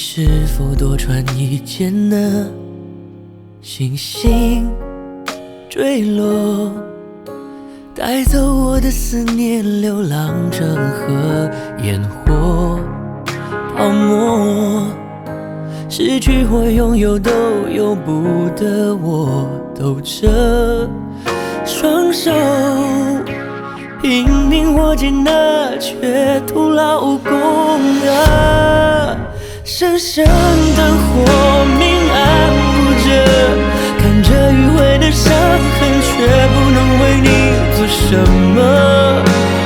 是否多穿一件呢？星星坠落，带走我的思念，流浪成河，烟火泡沫，失去或拥有都由不得我，抖着双手。拼命握紧那却徒劳无功！深深的火明暗不着，看着迂回的伤痕，却不能为你做什么。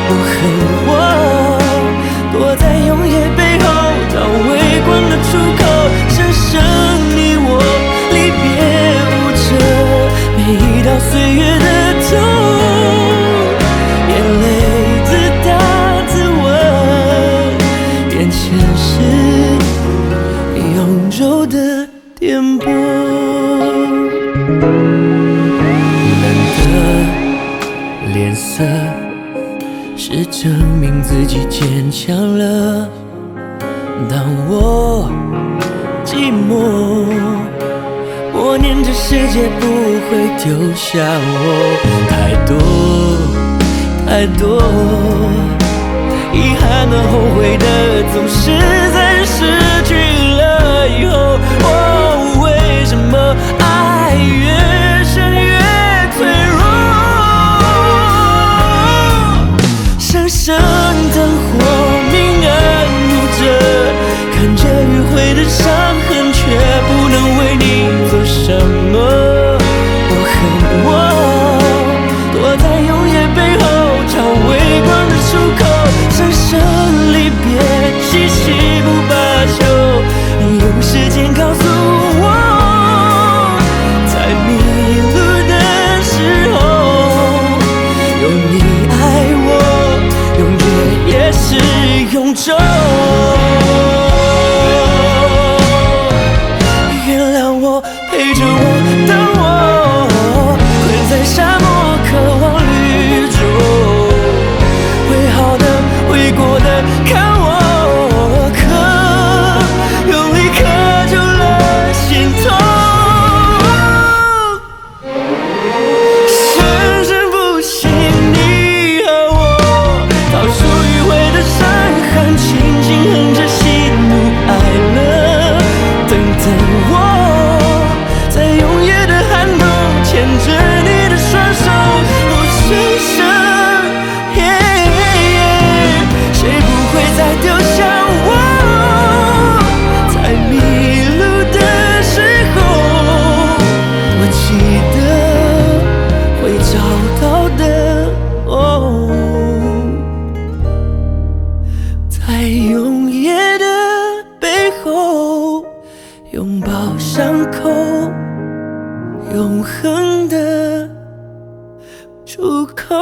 我恨永昼的颠簸。冷的脸色是证明自己坚强了。当我寂寞，默念这世界不会丢下我，太多。太多遗憾的、后悔的，总是在皱。原谅我，陪着我，等我，困在沙漠，渴望绿洲。会好的，会过的，看永恒的出口。